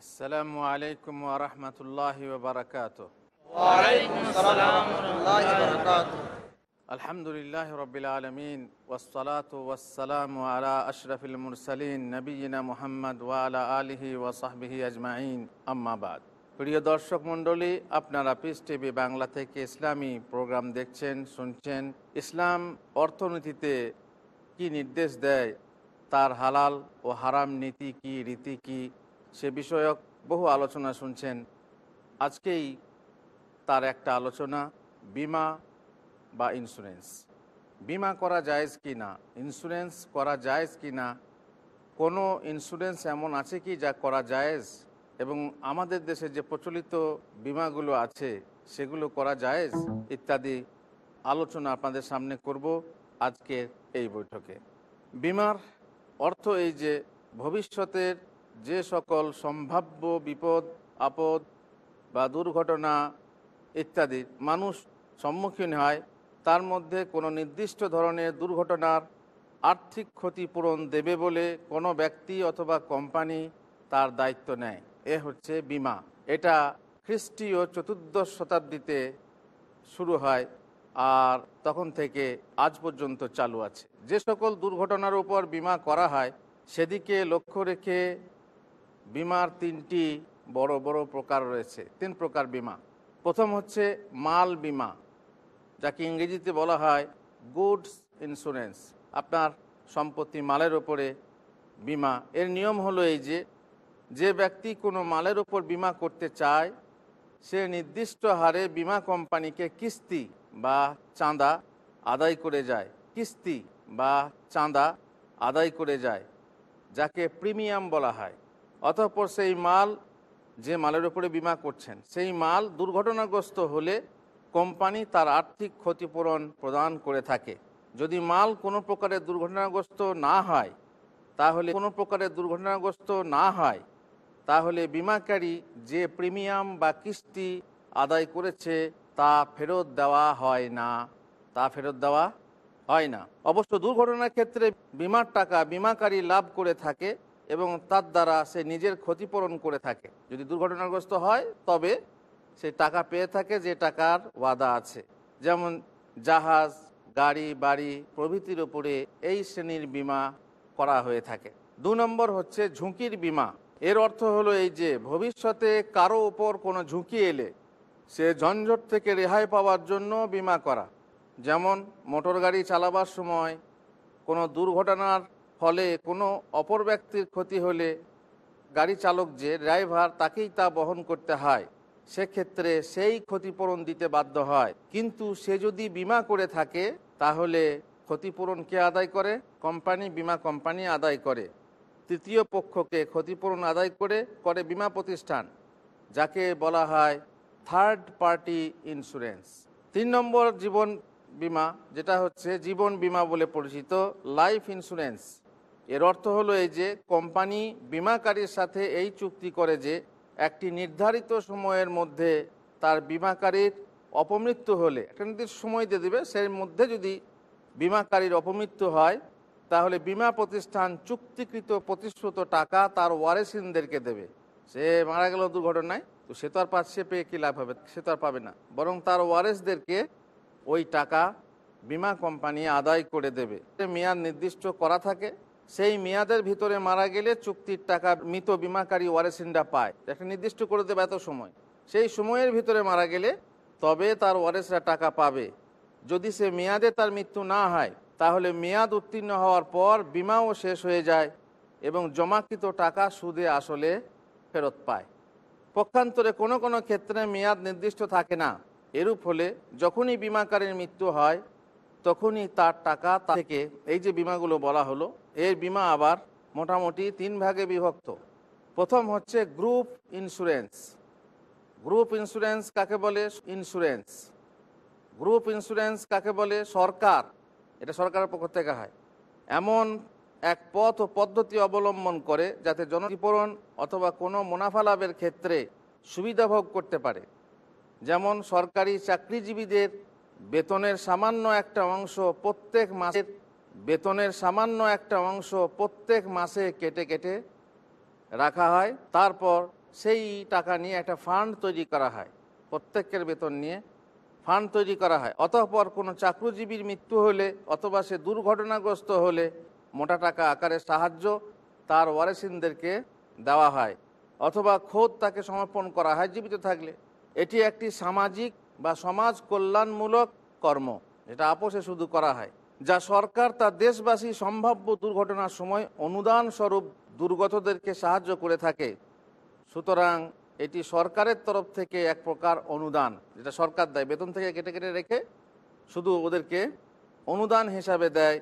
আসসালামু আলাইকুম ওরহমতুল্লাহ বারকাত ওয়ালাইকুম আসসালাম ওয়া রাহমাতুল্লাহি ওয়া বারাকাতুহু। আলহামদুলিল্লাহ রবিল আলমিন ওসলাত ওয়াসালাম আলা আশরফিল মুরসালিন নবীনা মোহাম্মদ ওয়ালা আলিহি ওয়াসাহবিহি আজমাইন। আম্মাবাদ প্রিয় দর্শক মণ্ডলী আপনারা পিস টিভি বাংলা থেকে ইসলামী প্রোগ্রাম দেখছেন শুনছেন। ইসলাম অর্থনীতিতে কি নির্দেশ দেয় তার হালাল ও হারাম নীতি কি রীতি কি সে বিষয়ক বহু আলোচনা শুনছেন। আজকেই তার একটা আলোচনা, বিমা বা ইন্স্যুরেন্স বিমা করা জায়েজ কি না? ইন্স্যুরেন্স করা জায়েজ কি না? কোনো ইন্স্যুরেন্স এমন আছে কি যা করা জায়েজ এবং আমাদের দেশে যে প্রচলিত বিমাগুলো আছে, সেগুলো করা যায়জ ইত্যাদি আলোচনা আপনাদের সামনে করব আজকের এই বৈঠকে। বিমার অর্থ এই যে ভবিষ্যতের যে সকল সম্ভাব্য বিপদ, আপদ বা দুর্ঘটনা ইত্যাদি মানুষ সম্মুখীন হয়, তার মধ্যে কোনো নির্দিষ্ট ধরনের দুর্ঘটনার আর্থিক ক্ষতিপূরণ দেবে বলে কোনো ব্যক্তি অথবা কোম্পানি তার দায়িত্ব নেয়। এ হচ্ছে বিমা। এটা খ্রিস্টীয় চতুর্দশ শতাব্দীতে শুরু হয় আর তখন থেকে আজ পর্যন্ত চালু আছে। যে সকল দুর্ঘটনার উপর বিমা করা হয়, সেদিকে লক্ষ্য রেখে বিমার তিনটি বড় বড় প্রকার রয়েছে। তিন প্রকার বিমা। প্রথম হচ্ছে মাল বিমা, যাকে ইংরেজিতে বলা হয় গুডস ইন্স্যুরেন্স। আপনার সম্পত্তি মালের ওপরে বিমা। এর নিয়ম হলো এই যে যে ব্যক্তি কোনো মালের ওপর বিমা করতে চায়, সে নির্দিষ্ট হারে বিমা কোম্পানিকে কিস্তি বা চাঁদা আদায় করে যায়। কিস্তি বা চাঁদা আদায় করে যায়, যাকে প্রিমিয়াম বলা হয়। অতঃপর সেই মাল যে মালের উপরে বিমা করছেন, সেই মাল দুর্ঘটনাগ্রস্ত হলে কোম্পানি তার আর্থিক ক্ষতিপূরণ প্রদান করে থাকে। যদি মাল কোনো প্রকারের দুর্ঘটনাগ্রস্ত না হয়, তাহলে কোনো প্রকারের দুর্ঘটনাগ্রস্ত না হয়, তাহলে বিমাকারী যে প্রিমিয়াম বা কিস্তি আদায় করেছে তা ফেরত দেওয়া হয় না। তা ফেরত দেওয়া হয় না। অবশ্য দুর্ঘটনার ক্ষেত্রে বিমার টাকা বিমাকারী লাভ করে থাকে এবং তার দ্বারা সে নিজের ক্ষতিপূরণ করে থাকে। যদি দুর্ঘটনাগ্রস্ত হয়, তবে সে টাকা পেয়ে থাকে যে টাকার ওয়াদা আছে। যেমন জাহাজ, গাড়ি, বাড়ি প্রভৃতির উপরে এই শ্রেণির বিমা করা হয়ে থাকে। দু নম্বর হচ্ছে ঝুঁকির বিমা। এর অর্থ হলো এই যে, ভবিষ্যতে কারও ওপর কোনো ঝুঁকি এলে সে ঝঞ্ঝট থেকে রেহাই পাওয়ার জন্য বিমা করা। যেমন মোটর গাড়ি চালাবার সময় কোনো দুর্ঘটনার ফলে কোনো অপর ব্যক্তির ক্ষতি হলে গাড়ি চালক যে ড্রাইভার তাকেই তা বহন করতে হয়, সেক্ষেত্রে সেই ক্ষতিপূরণ দিতে বাধ্য হয়। কিন্তু সে যদি বিমা করে থাকে, তাহলে ক্ষতিপূরণ কে আদায় করে? কোম্পানি বিমা কোম্পানি আদায় করে। তৃতীয় পক্ষকে ক্ষতিপূরণ আদায় করে করে বিমা প্রতিষ্ঠান, যাকে বলা হয় থার্ড পার্টি ইন্স্যুরেন্স তিন নম্বর জীবন বিমা, যেটা হচ্ছে জীবন বিমা বলে পরিচিত লাইফ ইন্স্যুরেন্স এর অর্থ হলো এই যে, কোম্পানি বিমাকারীর সাথে এই চুক্তি করে যে, একটি নির্ধারিত সময়ের মধ্যে তার বিমাকারীর অপমৃত্যু হলে, একটা নির্দিষ্ট সময় দিয়ে দেবে, সেই মধ্যে যদি বিমাকারীর অপমৃত্যু হয়, তাহলে বিমা প্রতিষ্ঠান চুক্তিকৃত প্রতিশ্রুত টাকা তার ওয়ারেসিনদেরকে দেবে। সে মারা গেল দুর্ঘটনায়, তো সে তো আর পাচ্ছে পেয়ে কী লাভ হবে? সে তো আর পাবে না। বরং তার ওয়ারেসদেরকে ওই টাকা বিমা কোম্পানি আদায় করে দেবে। মেয়াদ নির্দিষ্ট করা থাকে সেই মেয়াদের ভিতরে মারা গেলে চুক্তির টাকা মৃত বিমাকারী ওয়ারেসিনরা পায়। একটা নির্দিষ্ট করে দেবে এত সময়। সেই সময়ের ভিতরে মারা গেলে তবে তার ওয়ারেসরা টাকা পাবে। যদি সে মেয়াদে তার মৃত্যু না হয়, তাহলে মেয়াদ উত্তীর্ণ হওয়ার পর বিমাও শেষ হয়ে যায় এবং জমাকৃত টাকা সুদে আসলে ফেরত পায়। পক্ষান্তরে কোনো কোনো ক্ষেত্রে মেয়াদ নির্দিষ্ট থাকে না। এরূপ হলে যখনই বিমাকারীর মৃত্যু হয় তখনই তার টাকা থেকে এই যে বিমাগুলো বলা হলো এই বিমা আবার মোটামুটি তিন ভাগে বিভক্ত। প্রথম হচ্ছে গ্রুপ ইন্স্যুরেন্স গ্রুপ ইন্স্যুরেন্স কাকে বলে? ইন্স্যুরেন্স গ্রুপ ইন্স্যুরেন্স কাকে বলে? সরকার। এটা সরকারের পক্ষ থেকে হয়। এমন এক পথ ও পদ্ধতি অবলম্বন করে যাতে জনবিপরণ অথবা কোনো মুনাফা লাভের ক্ষেত্রে সুবিধা ভোগ করতে পারে। যেমন সরকারি চাকরিজীবীদের বেতনের সামান্য একটা অংশ প্রত্যেক মাসের বেতনের সামান্য একটা অংশ প্রত্যেক মাসে কেটে কেটে রাখা হয়। তারপর সেই টাকা নিয়ে একটা ফান্ড তৈরি করা হয়। প্রত্যেকের বেতন নিয়ে ফান্ড তৈরি করা হয়। অতঃপর কোনো চাকরিজীবীর মৃত্যু হলে অথবা সে দুর্ঘটনাগ্রস্ত হলে মোটা টাকা আকারে সাহায্য তার ওয়ারেসিনদেরকে দেওয়া হয়। অথবা খোদ তাকে সমর্পণ করা হয় জীবিত থাকলে। এটি একটি সামাজিক বা সমাজ কল্যাণমূলক কর্ম, যেটা আপোষে শুধু করা হয়, যা সরকার তার দেশবাসী সম্ভাব্য দুর্ঘটনার সময় অনুদান স্বরূপ দুর্গতদেরকে সাহায্য করে থাকে। সুতরাং এটি সরকারের তরফ থেকে এক প্রকার অনুদান, যেটা সরকার দেয়। বেতন থেকে কেটে কেটে রেখে শুধু ওদেরকে অনুদান হিসাবে দেয়।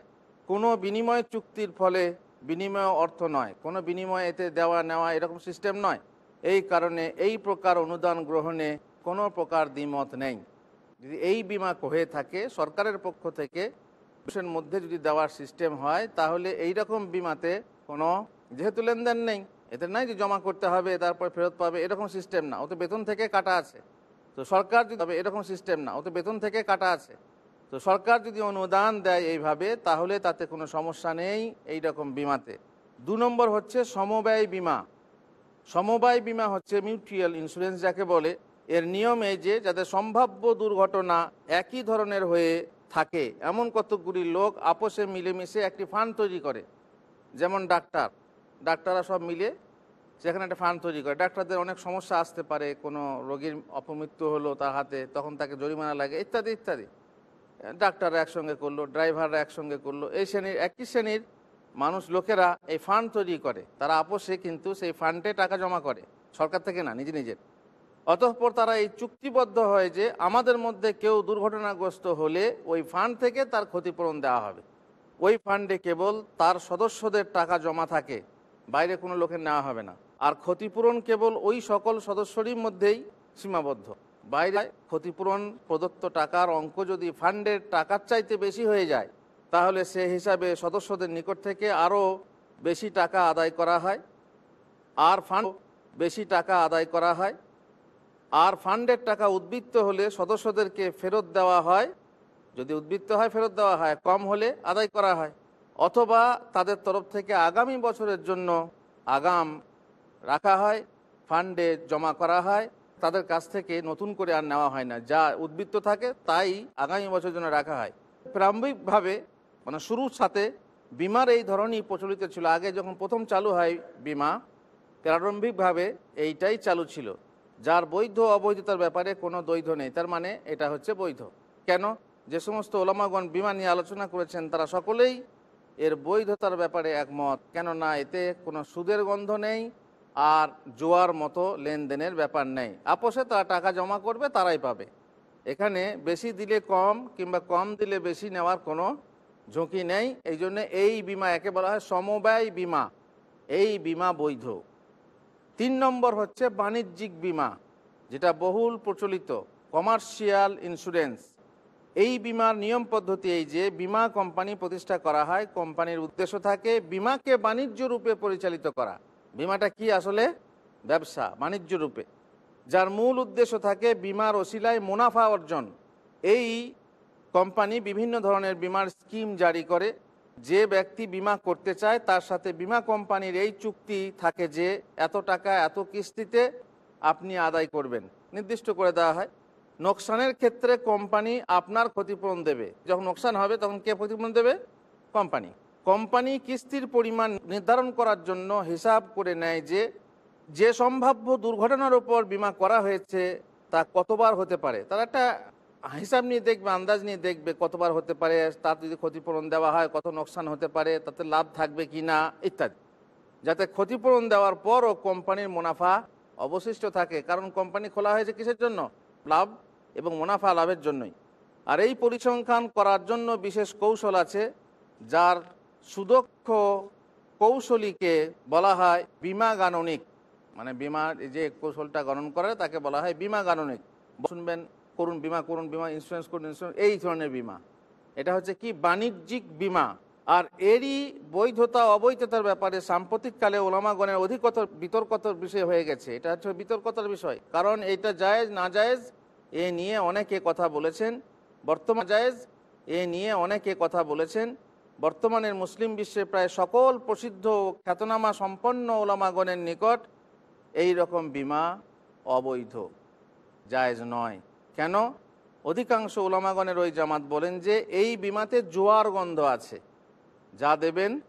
কোনো বিনিময় চুক্তির ফলে বিনিময় অর্থ নয়, কোনো বিনিময় এতে দেওয়া নেওয়া এরকম সিস্টেম নয়। এই কারণে এই প্রকার অনুদান গ্রহণে কোনো প্রকার দ্বিমত নেই। যদি এই বিমা হয়ে থাকে, সরকারের পক্ষ থেকে দেশের মধ্যে যদি দেওয়ার সিস্টেম হয়, তাহলে এই রকম বিমাতে কোনো, যেহেতু লেনদেন নেই এতে নাই যে জমা করতে হবে, তারপর ফেরত পাবে, এরকম সিস্টেম না। ও তো বেতন থেকে কাটা আছে। তো সরকার যদি তবে এরকম সিস্টেম না। ওতে বেতন থেকে কাটা আছে। তো সরকার যদি অনুদান দেয় এইভাবে, তাহলে তাতে কোনো সমস্যা নেই এই রকম বিমাতে। দু নম্বর হচ্ছে সমবায় বিমা। সমবায় বিমা হচ্ছে মিউচুয়াল ইন্স্যুরেন্স যাকে বলে। এর নিয়ম যে যাদের সম্ভাব্য দুর্ঘটনা একই ধরনের হয়ে থাকে, এমন কতকগুলি লোক আপোষে মিলেমিশে একটি ফান্ড তৈরি করে, যেমন ডাক্তার। ডাক্তাররা সব মিলে সেখানে একটা ফান্ড তৈরি করে। ডাক্তারদের অনেক সমস্যা আসতে পারে, কোনো রোগীর অপমৃত্যু হলো তার হাতে, তখন তাকে জরিমানা লাগে, ইত্যাদি ইত্যাদি। ডাক্তাররা একসঙ্গে করল, ড্রাইভাররা একসঙ্গে করল। এই শ্রেণির, একই শ্রেণির মানুষ লোকেরা এই ফান্ড তৈরি করে। তারা আপোষে কিন্তু সেই ফান্ডে টাকা জমা করে, সরকার থেকে না, নিজে নিজের। অতঃপর তারা এই চুক্তিবদ্ধ হয় যে আমাদের মধ্যে কেউ দুর্ঘটনাগ্রস্ত হলে ওই ফান্ড থেকে তার ক্ষতিপূরণ দেওয়া হবে। ওই ফান্ডে কেবল তার সদস্যদের টাকা জমা থাকে, বাইরে কোনো লোকের নেওয়া হবে না। আর ক্ষতিপূরণ কেবল ওই সকল সদস্যরই মধ্যেই সীমাবদ্ধ। বাইরে ক্ষতিপূরণ প্রদত্ত টাকার অঙ্ক যদি ফান্ডের টাকার চাইতে বেশি হয়ে যায়, তাহলে সে হিসাবে সদস্যদের নিকট থেকে আরও বেশি টাকা আদায় করা হয়। আর ফান্ড বেশি টাকা আদায় করা হয়। আর ফান্ডের টাকা উদ্বৃত্ত হলে সদস্যদেরকে ফেরত দেওয়া হয়। যদি উদ্বৃত্ত হয়, ফেরত দেওয়া হয়। কম হলে আদায় করা হয়। অথবা তাদের তরফ থেকে আগামী বছরের জন্য আগাম রাখা হয়, ফান্ডে জমা করা হয়। তাদের কাছ থেকে নতুন করে আর নেওয়া হয় না। যা উদ্বৃত্ত থাকে, তাই আগামী বছরের জন্য রাখা হয়। প্রারম্ভিকভাবে মানে শুরুর সাথে বিমার এই ধরনই প্রচলিত ছিল। আগে যখন প্রথম চালু হয় বিমা, প্রারম্ভিকভাবে এইটাই চালু ছিল। যার বৈধ অবৈধতার ব্যাপারে কোনো দ্বৈধ নেই, তার মানে এটা হচ্ছে বৈধ। কেন? যে সমস্ত ওলামাগণ বিমা নিয়ে আলোচনা করেছেন, তারা সকলেই এর বৈধতার ব্যাপারে একমত। কেননা এতে কোনো সুদের গন্ধ নেই আর জোয়ার মতো লেনদেনের ব্যাপার নেই। আপোষে তারা টাকা জমা করবে, তারাই পাবে। এখানে বেশি দিলে কম কিংবা কম দিলে বেশি নেওয়ার কোনো ঝুঁকি নেই। এই জন্য এই বিমা, একে বলা হয় সমবায় বিমা। এই বিমা বৈধ। তিন নম্বর হচ্ছে বাণিজ্যিক বিমা, যেটা বহুল প্রচলিত কমার্শিয়াল ইন্স্যুরেন্স এই বিমার নিয়ম পদ্ধতি এই যে, বিমা কোম্পানি প্রতিষ্ঠা করা হয়, কোম্পানির উদ্দেশ্য থাকে বিমাকে বাণিজ্য রূপে পরিচালিত করা। বিমাটা কি আসলে? ব্যবসা, বাণিজ্য রূপে। যার মূল উদ্দেশ্য থাকে বিমার ওসিলায় মুনাফা অর্জন। এই কোম্পানি বিভিন্ন ধরনের বিমার স্কিম জারি করে যে ব্যক্তি বিমা করতে চায়, তার সাথে বিমা কোম্পানির এই চুক্তি থাকে যে, এত টাকা, এত কিস্তিতে আপনি আদায় করবেন। নির্দিষ্ট করে দেওয়া হয়। নোকসানের ক্ষেত্রে কোম্পানি আপনার ক্ষতিপূরণ দেবে। যখন নোকসান হবে, তখন কে ক্ষতিপূরণ দেবে? কোম্পানি। কোম্পানি কিস্তির পরিমাণ নির্ধারণ করার জন্য হিসাব করে নেয় যে যে সম্ভাব্য দুর্ঘটনার উপর বিমা করা হয়েছে, তা কতবার হতে পারে। তার একটা হিসাব নিয়ে দেখবে, আন্দাজ নিয়ে দেখবে কতবার হতে পারে, তার যদি ক্ষতিপূরণ দেওয়া হয়, কত নোকসান হতে পারে, তাতে লাভ থাকবে কি না, ইত্যাদি। যাতে ক্ষতিপূরণ দেওয়ার পরও কোম্পানির মুনাফা অবশিষ্ট থাকে, কারণ কোম্পানি খোলা হয়েছে কিসের জন্য? লাভ এবং মুনাফা লাভের জন্যই। আর এই পরিসংখ্যান করার জন্য বিশেষ কৌশল আছে, যার সুদক্ষ কৌশলীকে বলা হয় বিমা গাণনিক। মানে বিমা যে কৌশলটা গণন করে তাকে বলা হয় বিমা গাণনিক। শুনবেন করুন, বিমা করুন, বিমা ইন্স্যুরেন্স করুন ইন্স্যুরেন্স এই ধরনের বিমা। এটা হচ্ছে কি? বাণিজ্যিক বিমা। আর এরই বৈধতা, অবৈধতার ব্যাপারে সাম্প্রতিককালে ওলামাগণের অধিকতর বিতর্কতর বিষয় হয়ে গেছে। এটা হচ্ছে বিতর্কতার বিষয়। কারণ এটা জায়েজ, না জায়েজ, এ নিয়ে অনেকে কথা বলেছেন। বর্তমান জায়েজ, এ নিয়ে অনেকে কথা বলেছেন। বর্তমানের মুসলিম বিশ্বে প্রায় সকল প্রসিদ্ধ খ্যাতনামা সম্পন্ন ওলামাগণের নিকট এই রকম বিমা অবৈধ, জায়েজ নয়। কেন? অধিকাংশ ওলামাগণের ওই জামাত বলেন যে এই বিমাতে জোয়ার গন্ধ আছে। যা দেবেন,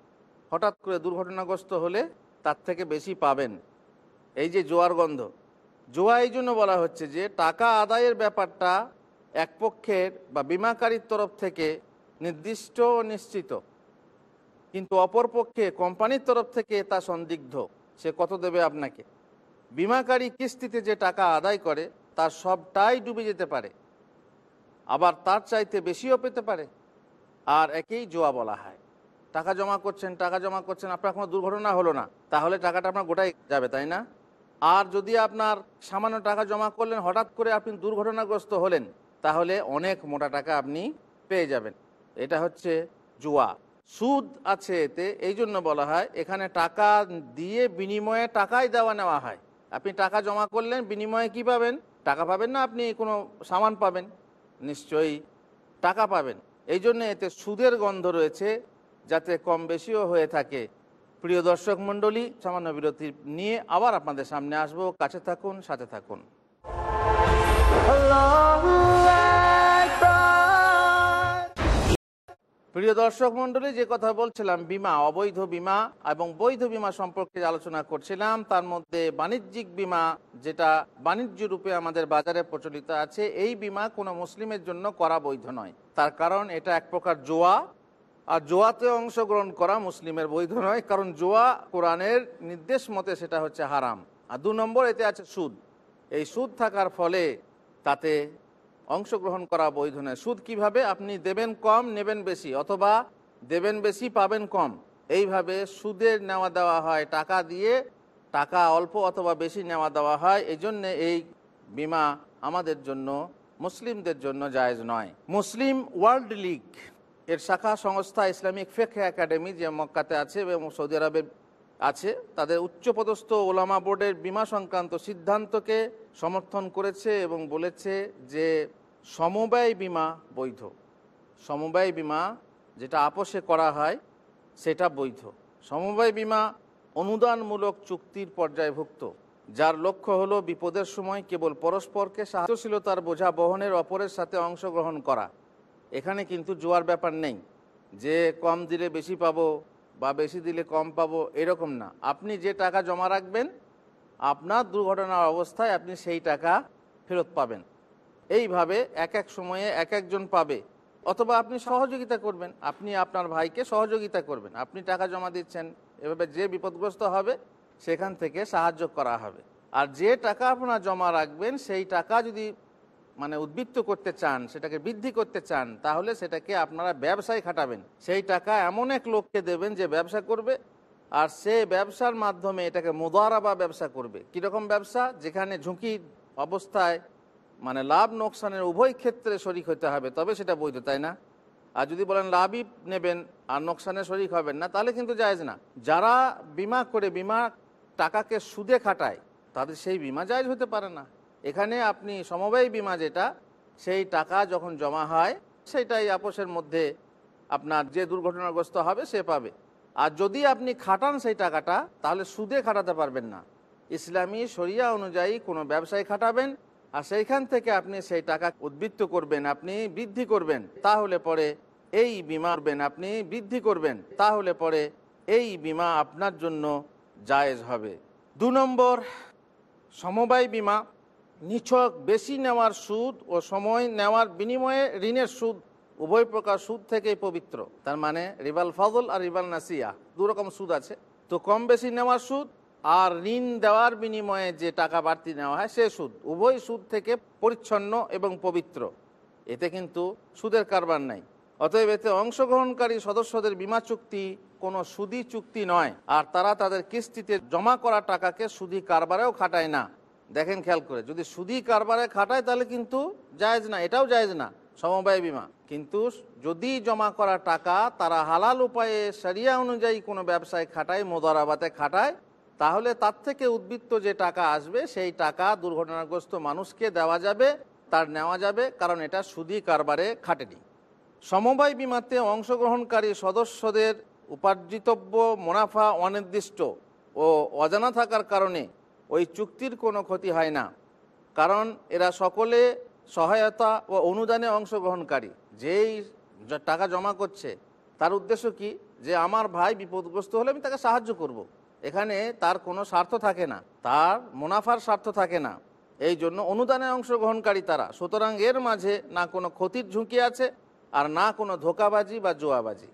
হঠাৎ করে দুর্ঘটনাগ্রস্ত হলে তার থেকে বেশি পাবেন। এই যে জোয়ার গন্ধ। জোয়া এই জন্য বলা হচ্ছে যে টাকা আদায়ের ব্যাপারটা এক পক্ষের বা বিমাকারীর তরফ থেকে নির্দিষ্ট নিশ্চিত। কিন্তু অপর পক্ষে কোম্পানির তরফ থেকে তা সন্দিগ্ধ। সে কত দেবে আপনাকে? বিমাকারী কিস্তিতে যে টাকা আদায় করে তার সবটাই ডুবে যেতে পারে। আবার তার চাইতে বেশিও পেতে পারে। আর একেই জোয়া বলা হয়। টাকা জমা করছেন, টাকা জমা করছেন, আপনার কোনো দুর্ঘটনা হলো না। তাহলে টাকাটা আপনার গোটাই যাবে, তাই না? আর যদি আপনার সামান্য টাকা জমা করলেন, হঠাৎ করে আপনি দুর্ঘটনাগ্রস্ত হলেন, তাহলে অনেক মোটা টাকা আপনি পেয়ে যাবেন। এটা হচ্ছে জুয়া। সুদ আছে এতে এই জন্য বলা হয়, এখানে টাকা দিয়ে বিনিময়ে টাকাই দেওয়া নেওয়া হয়। আপনি টাকা জমা করলেন, বিনিময়ে কি পাবেন? টাকা পাবেন না, আপনি কোনো সামান পাবেন। নিশ্চয়ই টাকা পাবেন। এই জন্য এতে সুদের গন্ধ রয়েছে, যাতে কম বেশিও হয়ে থাকে। প্রিয় দর্শক মণ্ডলী, সামান্য বিরতি নিয়ে আবার আপনাদের সামনে আসব। কাছে থাকুন, সাথে থাকুন। প্রিয় দর্শক মণ্ডলী, যে কথা বলছিলাম, বিমা, অবৈধ বিমা এবং বৈধ বিমা সম্পর্কে আলোচনা করছিলাম, তার মধ্যে বাণিজ্যিক বিমা, যেটা বাণিজ্য রূপে আমাদের বাজারে প্রচলিত আছে, এই বিমা কোনো মুসলিমের জন্য করা বৈধ নয়। তার কারণ, এটা এক প্রকার জোয়া, আর জোয়াতে অংশগ্রহণ করা মুসলিমের বৈধ নয়, কারণ জোয়া কোরআনের নির্দেশ মতে সেটা হচ্ছে হারাম। আর দু নম্বর, এতে আছে সুদ। এই সুদ থাকার ফলে তাতে অংশগ্রহণ করা বৈধ নয়। সুদ কীভাবে আপনি দেবেন কম, নেবেন বেশি, অথবা দেবেন বেশি, পাবেন কম, এইভাবে সুদের নেওয়া দেওয়া হয়। টাকা দিয়ে টাকা অল্প অথবা বেশি নেওয়া দেওয়া হয়। এই জন্যে এই বিমা আমাদের জন্য, মুসলিমদের জন্য জায়েজ নয়। মুসলিম ওয়ার্ল্ড লিগ এর শাখা সংস্থা ইসলামিক ফেক একাডেমি যে মক্কাতে আছে এবং সৌদি আরবে আছে, তাদের উচ্চপদস্থ ওলামা বোর্ডের বিমা সংক্রান্ত সিদ্ধান্তকে সমর্থন করেছে এবং বলেছে যে সমবায় বিমা বৈধ। সমবায় বিমা যেটা আপোষে করা হয়, সেটা বৈধ। সমবায় বিমা অনুদানমূলক চুক্তির পর্যায়ভুক্ত, যার লক্ষ্য হলো বিপদের সময় কেবল পরস্পরকে সাহায্যশীলতার বোঝা বহনের অপরের সাথে অংশগ্রহণ করা। এখানে কিন্তু জোয়ার ব্যাপার নেই। যে কম দিলে বেশি পাবো বা বেশি দিলে কম পাবো, এরকম না। আপনি যে টাকা জমা রাখবেন, আপনার দুর্ঘটনার অবস্থায় আপনি সেই টাকা ফেরত পাবেন। এইভাবে এক এক সময়ে এক একজন পাবে। অথবা আপনি সহযোগিতা করবেন, আপনি আপনার ভাইকে সহযোগিতা করবেন। আপনি টাকা জমা দিচ্ছেন, এভাবে যে বিপদগ্রস্ত হবে, সেখান থেকে সাহায্য করা হবে। আর যে টাকা আপনার জমা রাখবেন, সেই টাকা যদি মানে উদ্বৃত্ত করতে চান, সেটাকে বৃদ্ধি করতে চান, তাহলে সেটাকে আপনারা ব্যবসায় খাটাবেন। সেই টাকা এমন এক লোককে দেবেন যে ব্যবসা করবে, আর সে ব্যবসার মাধ্যমে এটাকে মোদারাবা ব্যবসা করবে। কীরকম ব্যবসা? যেখানে ঝুঁকি অবস্থায় মানে লাভ নোকসানের উভয় ক্ষেত্রে শরিক হতে হবে, তবে সেটা বৈধ, তাই না? আর যদি বলেন লাভই নেবেন, আর নোকসানে শরিক হবেন না, তাহলে কিন্তু জায়েজ না। যারা বিমা করে, বিমা টাকাকে সুদে খাটায়, তাদের সেই বিমা জায়েজ হতে পারে না। এখানে আপনি সমবায় বিমা যেটা, সেই টাকা যখন জমা হয় সেইটাই আপোষের মধ্যে আপনার যে দুর্ঘটনাগ্রস্ত হবে সে পাবে। আর যদি আপনি খাটান সেই টাকাটা, তাহলে সুদে খাটাতে পারবেন না। ইসলামী শরিয়া অনুযায়ী কোনো ব্যবসায় খাটাবেন, আর সেইখান থেকে আপনি সেই টাকা উদ্বৃত্ত করবেন, আপনি বৃদ্ধি করবেন, তাহলে পরে এই বিমা আপনি বৃদ্ধি করবেন, তাহলে পরে এই বিমা আপনার জন্য জায়েজ হবে। দু নম্বর, সমবায় বিমা। নিছক বেশি নেওয়ার সুদ ও সময় নেওয়ার বিনিময়ে ঋণের সুদ, উভয় প্রকার সুদ থেকেই পবিত্র। তার মানে রিবাল ফজল আর রিবাল নাসিয়া, দু রকম সুদ আছে। তো কম বেশি নেওয়ার সুদ আর ঋণ দেওয়ার বিনিময়ে যে টাকা বাড়তি নেওয়া হয় সে সুদ, উভয় সুদ থেকে পরিচ্ছন্ন এবং পবিত্র। এতে কিন্তু সুদের কারবার নাই। অতএব এতে অংশগ্রহণকারী সদস্যদের বিমা চুক্তি কোনো সুদি চুক্তি নয়। আর তারা তাদের কিস্তিতে জমা করা টাকাকে সুদি কারবারেও খাটায় না। দেখেন খেয়াল করে, যদি সুদি কারবারে খাটায় তাহলে কিন্তু জায়েজ না, এটাও জায়েজ না, সমবায় বিমা। কিন্তু যদি জমা করা টাকা তারা হালাল উপায়ে সারিয়া অনুযায়ী কোনো ব্যবসায় খাটায় মোদারাবাতে খাটায়, তাহলে তার থেকে উদ্বৃত্ত যে টাকা আসবে, সেই টাকা দুর্ঘটনাগ্রস্ত মানুষকে দেওয়া যাবে, তার নেওয়া যাবে, কারণ এটা সুদি কারবারে খাটেনি। সমবায় বিমাতে অংশগ্রহণকারী সদস্যদের উপার্জিতব্য মুনাফা অনির্দিষ্ট ও অজানা থাকার কারণে ওই চুক্তির কোনো ক্ষতি হয় না। কারণ এরা সকলে সহায়তা ও অনুদানে অংশগ্রহণকারী। যেই টাকা জমা করছে, তার উদ্দেশ্য কি? যে আমার ভাই বিপদগ্রস্ত হলে আমি তাকে সাহায্য করব। এখানে তার কোনো স্বার্থ থাকে না, তার মুনাফার স্বার্থ থাকে না। এই জন্য অনুদানে অংশগ্রহণকারী তারা। সুতরাং এর মাঝে না কোনো ক্ষতির ঝুঁকি আছে আর না কোনো ধোকাবাজি বা জোয়াবাজি।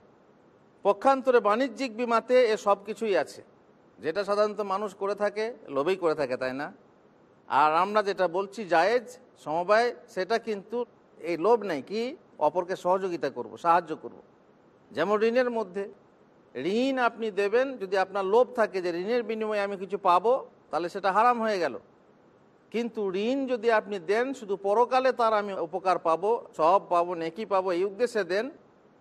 পক্ষান্তরে বাণিজ্যিক বিমাতে এ সব কিছুই আছে। যেটা সাধারণত মানুষ করে থাকে, লোভেই করে থাকে, তাই না? আর আমরা যেটা বলছি, জায়েজ, সমবায়, সেটা কিন্তু এই লোভ নেই, কি? অপরকে সহযোগিতা করব, সাহায্য করব। যেমন ঋণের মধ্যে, ঋণ আপনি দেবেন, যদি আপনার লোভ থাকে যে ঋণের বিনিময়ে আমি কিছু পাবো, তাহলে সেটা হারাম হয়ে গেল। কিন্তু ঋণ যদি আপনি দেন, শুধু পরকালে তার আমি উপকার পাবো, সব পাবো, নেকি পাবো, এই উদ্দেশ্যে দেন,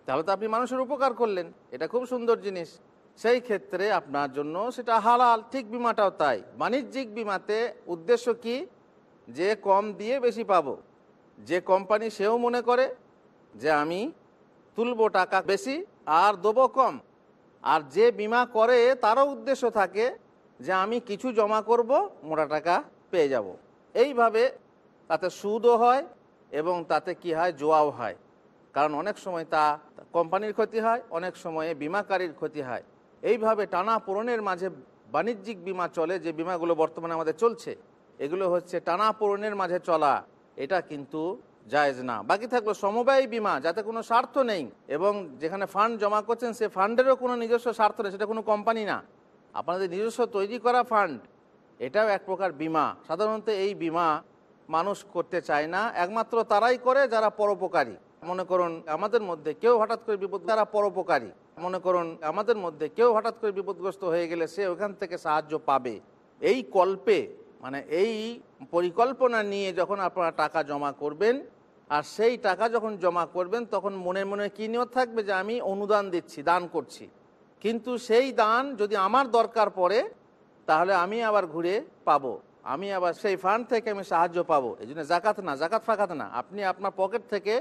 তাহলে তো আপনি মানুষের উপকার করলেন। এটা খুব সুন্দর জিনিস। সেই ক্ষেত্রে আপনার জন্য সেটা হালাল, ঠিক বিমাটাও তাই। বাণিজ্যিক বিমাতে উদ্দেশ্য কি? যে কম দিয়ে বেশি পাব। যে কোম্পানি সেও মনে করে যে আমি তুলবো টাকা বেশি আর দেবো কম। আর যে বিমা করে তারও উদ্দেশ্য থাকে যে আমি কিছু জমা করব, মোটা টাকা পেয়ে যাব। এইভাবে তাতে সুদও হয় এবং তাতে কি হয়? জোয়াও হয়। কারণ অনেক সময় তা কোম্পানির ক্ষতি হয়, অনেক সময়ে বিমাকারীর ক্ষতি হয়। এইভাবে টানা পূরণের মাঝে বাণিজ্যিক বিমা চলে, যে বিমাগুলো বর্তমানে আমাদের চলছে, এগুলো হচ্ছে টানা পূরণের মাঝে চলা। এটা কিন্তু জায়েজ না। বাকি থাকল সমবায় বিমা, যাতে কোনো স্বার্থ নেই এবং যেখানে ফান্ড জমা করছেন, সে ফান্ডেরও কোনো নিজস্ব স্বার্থ নেই, সেটা কোনো কোম্পানি না। আপনাদের নিজস্ব তৈরি করা ফান্ড এটাও এক প্রকার বিমা। সাধারণত এই বিমা মানুষ করতে চায় না, একমাত্র তারাই করে যারা পরোপকারী। মনে করুন, আমাদের মধ্যে কেউ হঠাৎ করে বিপদ তারা পরোপকারী, মনে করুন, আমাদের মধ্যে কেউ হঠাৎ করে বিপদগ্রস্ত হয়ে গেলে সে ওখান থেকে সাহায্য পাবে। এই কল্পে মানে এই পরিকল্পনা নিয়ে যখন আপনারা টাকা জমা করবেন, আর সেই টাকা যখন জমা করবেন, তখন মনে মনে কী নিয়ত থাকবে যে, আমি অনুদান দিচ্ছি, দান করছি। কিন্তু সেই দান যদি আমার দরকার পড়ে, তাহলে আমি আবার ঘুরে পাবো। আমি আবার সেই ফান্ড থেকে আমি সাহায্য পাবো। এই জন্য জাকাত না, জাকাত ফাকাত না। আপনি আপনার পকেট থেকে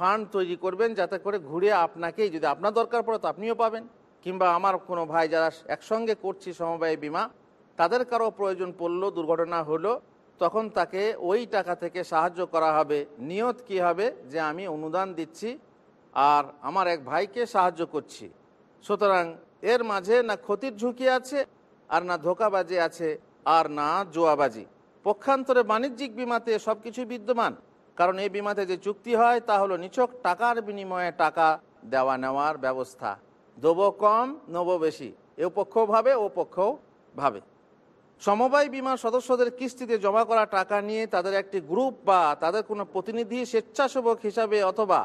ফান্ড তৈরি করবেন যাতে করে ঘুরে আপনাকেই, যদি আপনার দরকার পড়ে তো আপনিও পাবেন। কিংবা আমার কোনো ভাই যারা একসঙ্গে করছি সমবায় বিমা, তাদের কারও প্রয়োজন পড়ল, দুর্ঘটনা হলো, তখন তাকে ওই টাকা থেকে সাহায্য করা হবে। নিয়ত কি হবে? যে আমি অনুদান দিচ্ছি আর আমার এক ভাইকে সাহায্য করছি। সুতরাং এর মাঝে না ক্ষতির ঝুঁকি আছে আর না ধোকাবাজি আছে আর না জোয়াবাজি। পক্ষান্তরে বাণিজ্যিক বিমাতে সব কিছু বিদ্যমান। কারণ এই বিমাতে যে চুক্তি হয়, তা হলো নিছক টাকার বিনিময়ে টাকা দেওয়া নেওয়ার ব্যবস্থা। দেবো কম, নেব বেশি। এ পক্ষও ভাবে, ও পক্ষও ভাবে। সমবায় বিমার সদস্যদের কিস্তিতে জমা করা টাকা নিয়ে তাদের একটি গ্রুপ বা তাদের কোনো প্রতিনিধি স্বেচ্ছাসেবক হিসাবে অথবা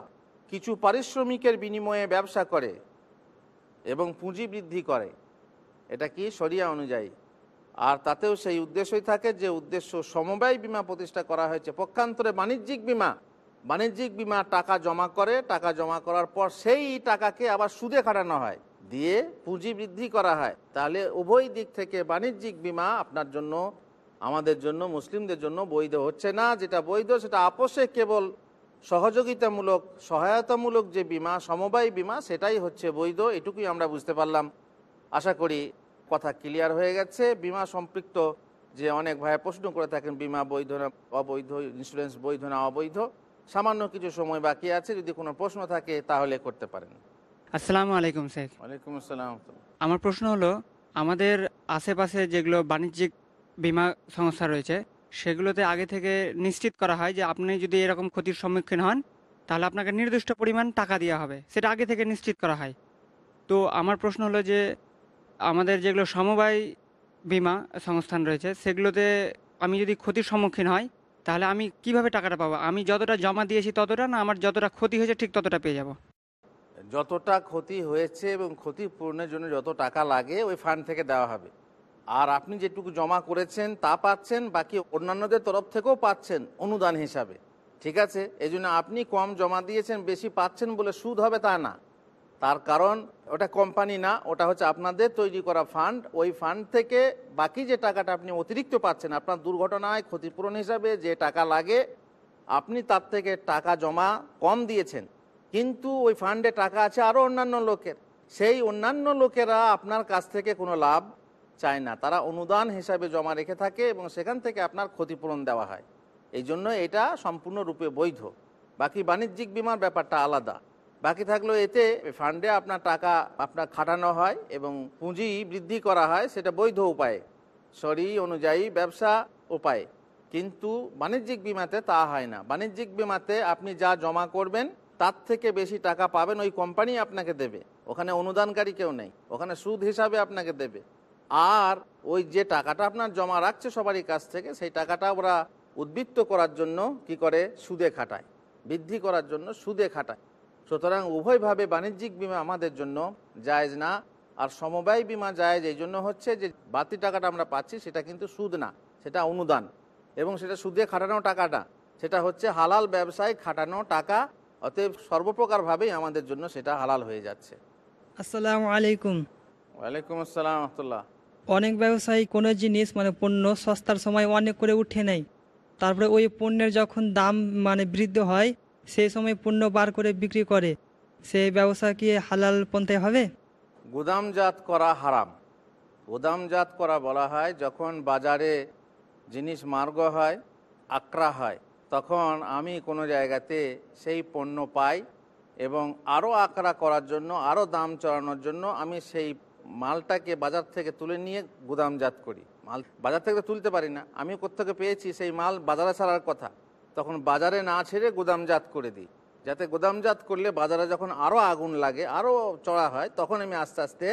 কিছু পারিশ্রমিকের বিনিময়ে ব্যবসা করে এবং পুঁজি বৃদ্ধি করে। এটা কি সরিয়া অনুযায়ী? আর তাতেও সেই উদ্দেশ্যই থাকে যে উদ্দেশ্য সমবায় বিমা প্রতিষ্ঠা করা হয়েছে। পক্ষান্তরে বাণিজ্যিক বিমা বাণিজ্যিক বিমা টাকা জমা করে, টাকা জমা করার পর সেই টাকাকে আবার সুদে খাটানো হয়, দিয়ে পুঁজি বৃদ্ধি করা হয়। তাহলে উভয় দিক থেকে বাণিজ্যিক বিমা আপনার জন্য, আমাদের জন্য, মুসলিমদের জন্য বৈধ হচ্ছে না। যেটা বৈধ, সেটা আপোষে কেবল সহযোগিতামূলক, সহায়তামূলক যে বিমা, সমবায় বিমা, সেটাই হচ্ছে বৈধ, এটুকুই আমরা বুঝতে পারলাম। আশা করি কথা ক্লিয়ার হয়ে গেছে। বিমা সম্পৃক্ত যে অনেক ভাই প্রশ্ন করে থাকেন বিমা বৈধ না অবৈধ ইন্স্যুরেন্স বৈধ না অবৈধ সামান্য কিছু সময় বাকি আছে যদি কোনো প্রশ্ন থাকে তাহলে করতে পারেন। আসসালামু আলাইকুম শেখ। ওয়ালাইকুম আসসালাম আমার প্রশ্ন হলো আমাদের আশেপাশে যেগুলো বাণিজ্যিক বিমা সংস্থা রয়েছে সেগুলোতে আগে থেকে নিশ্চিত করা হয় যে আপনি যদি এরকম ক্ষতির সম্মুখীন হন তাহলে আপনাকে নির্দিষ্ট পরিমাণ টাকা দেওয়া হবে। সেটা আগে থেকে নিশ্চিত করা হয়। তো আমার প্রশ্ন হলো যে আমাদের যেগুলো সমবায় বিমা সংস্থান রয়েছে, সেগুলোতে আমি যদি ক্ষতির সম্মুখীন হয় তাহলে আমি কীভাবে টাকাটা পাবো? আমি যতটা জমা দিয়েছি ততটা না আমার যতটা ক্ষতি হয়েছে ঠিক ততটা পেয়ে যাব? যতটা ক্ষতি হয়েছে এবং ক্ষতিপূরণের জন্য যত টাকা লাগে, ওই ফান্ড থেকে দেওয়া হবে। আর আপনি যেটুকু জমা করেছেন, তা পাচ্ছেন, বাকি অন্যান্যদের তরফ থেকেও পাচ্ছেন অনুদান হিসাবে। ঠিক আছে? এই আপনি কম জমা দিয়েছেন, বেশি পাচ্ছেন বলে সুদ হবে তা না। তার কারণ ওটা কোম্পানি না, ওটা হচ্ছে আপনাদের তৈরি করা ফান্ড ওই ফান্ড থেকে বাকি যে টাকাটা আপনি অতিরিক্ত পাচ্ছেন, আপনার দুর্ঘটনায় ক্ষতিপূরণ হিসাবে যে টাকা লাগে, আপনি তার থেকে টাকা জমা কম দিয়েছেন। কিন্তু ওই ফান্ডে টাকা আছে আরও অন্যান্য লোকের। সেই অন্যান্য লোকেরা আপনার কাছ থেকে কোনো লাভ চায় না। তারা অনুদান হিসাবে জমা রেখে থাকে এবং সেখান থেকে আপনার ক্ষতিপূরণ দেওয়া হয়। এই জন্য এটা সম্পূর্ণরূপে বৈধ। বাকি বাণিজ্যিক বিমার ব্যাপারটা আলাদা। বাকি থাকল এতে ফান্ডে আপনার টাকা আপনার খাটানো হয় এবং পুঁজি বৃদ্ধি করা হয়, সেটা বৈধ উপায়ে। সরি অনুযায়ী ব্যবসা উপায়ে। কিন্তু বাণিজ্যিক বিমাতে তা হয় না। বাণিজ্যিক বিমাতে আপনি যা জমা করবেন, তার থেকে বেশি টাকা পাবেন ওই কোম্পানি আপনাকে দেবে। ওখানে অনুদানকারী কেউ নেই। ওখানে সুদ হিসাবে আপনাকে দেবে। আর ওই যে টাকাটা আপনার জমা রাখছে সবারই কাছ থেকে, সেই টাকাটা ওরা উদ্বৃত্ত করার জন্য কি করে? সুদে খাটায়। বৃদ্ধি করার জন্য সুদে খাটায়। সুতরাং উভয়ভাবে বাণিজ্যিক বিমা আমাদের জন্য জায়জ না আর সমবায় বিমা জায়েজ এই জন্য হচ্ছে যে বাড়তি টাকাটা আমরা পাচ্ছি সেটা কিন্তু সুদ না সেটা অনুদান। এবং সেটা সুদে খাটানো টাকাটা সেটা হচ্ছে হালাল ব্যবসায় খাটানো টাকা অতএব সর্বপ্রকারভাবেই আমাদের জন্য সেটা হালাল হয়ে যাচ্ছে। আসসালামু আলাইকুম। ওয়ালাইকুম আসসালাম রহমতুল্লাহ। অনেক ব্যবসায়ী কোনো জিনিস মানে পণ্য সস্তার সময় অনেক করে উঠে নেয়। তারপরে ওই পণ্যের যখন দাম মানে বৃদ্ধি হয় সেই সময় পণ্য বার করে বিক্রি করে সেই ব্যবসা কি হালাল পন্থায় হবে? গুদামজাত করা হারাম। গুদামজাত করা বলা হয়, যখন বাজারে জিনিস মার্গ হয় আকরা হয়, তখন আমি কোনো জায়গাতে সেই পণ্য পাই এবং আরও আকরা করার জন্য, আরও দাম চড়ানোর জন্য আমি সেই মালটাকে বাজার থেকে তুলে নিয়ে গুদামজাত করি। মাল বাজার থেকে তুলতে পারি না। আমি কোথেকে পেয়েছি সেই মাল বাজারে ছাড়ার কথা। তখন বাজারে না ছেড়ে গুদামজাত করে দিই। যাতে গুদামজাত করলে বাজারে যখন আরও আগুন লাগে আরও চড়া হয়, তখন আমি আস্তে আস্তে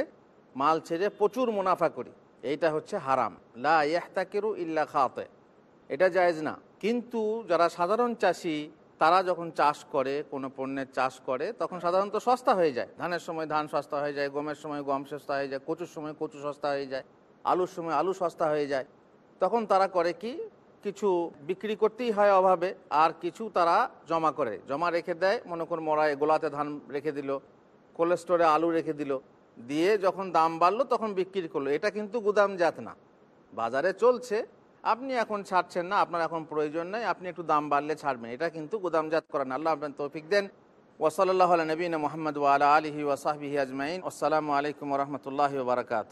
মাল ছেড়ে প্রচুর মুনাফা করি। এইটা হচ্ছে হারাম। লা ইয়াহতাকিরু ইল্লা খাওয়াতে এটা জায়েজ না। কিন্তু যারা সাধারণ চাষি, তারা যখন চাষ করে, কোনো পণ্যের চাষ করে, তখন সাধারণত সস্তা হয়ে যায়। ধানের সময় ধান সস্তা হয়ে যায়, গমের সময় গম সস্তা হয়ে যায়, কচুর সময় কচু সস্তা হয়ে যায়, আলুর সময় আলু সস্তা হয়ে যায়। তখন তারা করে কি? কিছু বিক্রি করতেই হয় অভাবে, আর কিছু তারা জমা করে। জমা রেখে দেয়, মনে করুন মরায় গোলাতে ধান রেখে দিল কোল্ড স্টোরে আলু রেখে দিল, দিয়ে যখন দাম বাড়লো তখন বিক্রি করল। এটা কিন্তু গুদামজাত না। বাজারে চলছে, আপনি এখন ছাড়ছেন না, আপনার এখন প্রয়োজন নেই, আপনি একটু দাম বাড়লে ছাড়বেন। এটা কিন্তু গুদামজাত করেন আল্লাহ আপনার তৌফিক দেন। ওসলাল্লাহ নবীন মোহাম্মদ ওয়ালা আলহি ওসাহবিহি আজমাইন। আসসালামু আলাইকুম রহমতুল্লাহ বারকাত